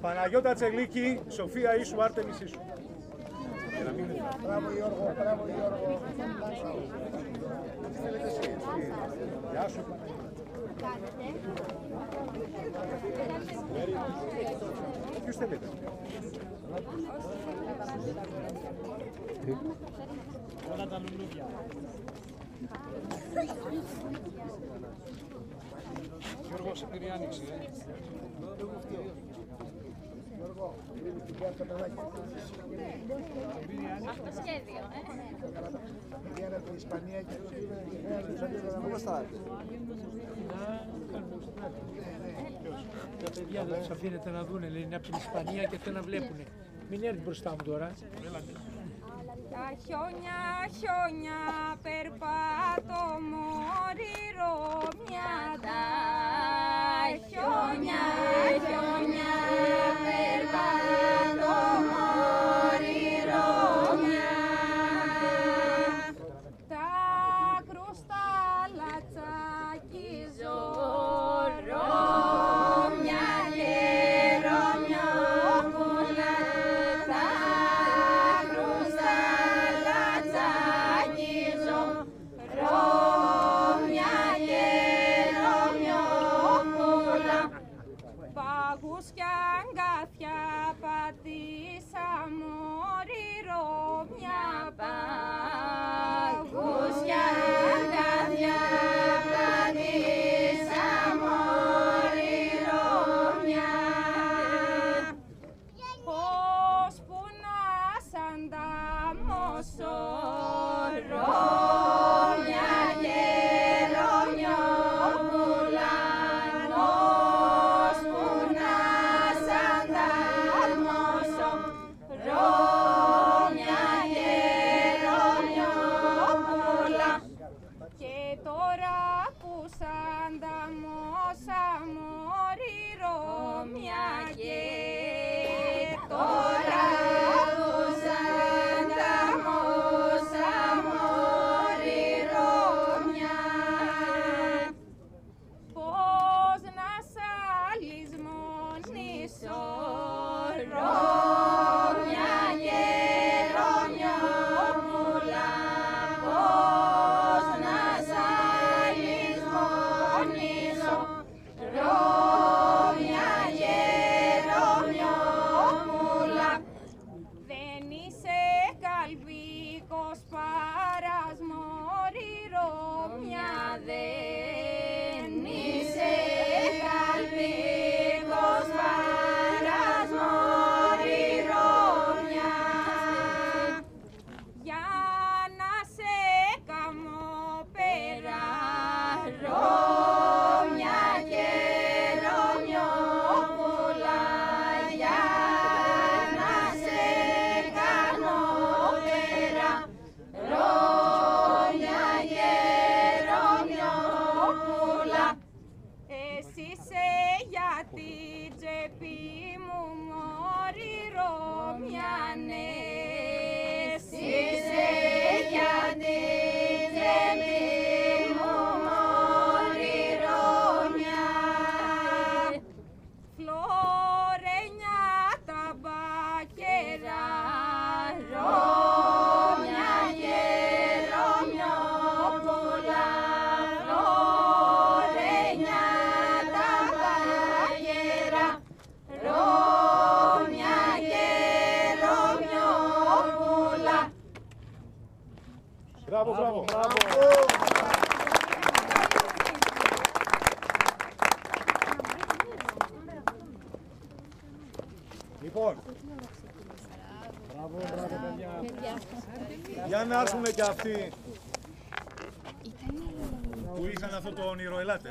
Παναγιώτα Τσελίκη, Σοφία Ίσου, Άρτεμις Ίσου. Μπράβο Γιώργο, μπράβο Γιώργο. Γεια σου. Ποιος θέλετε; Γιώργο, σε πήρε η άνοιξη, ε. Γιώργο, είναι την κάρτα παιδάκι. Αυτό σχέδιο, ε. Πηγαίνανε από την Ισπανία και τους είπε τους αντίδρα να μην Τα παιδιά δεν τους αφήνετε να δουν, λέει, είναι από την Ισπανία και θέλουν να βλέπουν. Μην έρθει μπροστά μου τώρα. Τα χιόνια, χιόνια, περπάτω Πάγους κι αγκάθια πατήσα μωρήρο μια Yeah. Μπράβο, μπράβο. Λοιπόν, Μπράβο, μπράβο παιδιά. για να έρθουν και αυτοί που είχαν αυτό το όνειρο, ελάτε.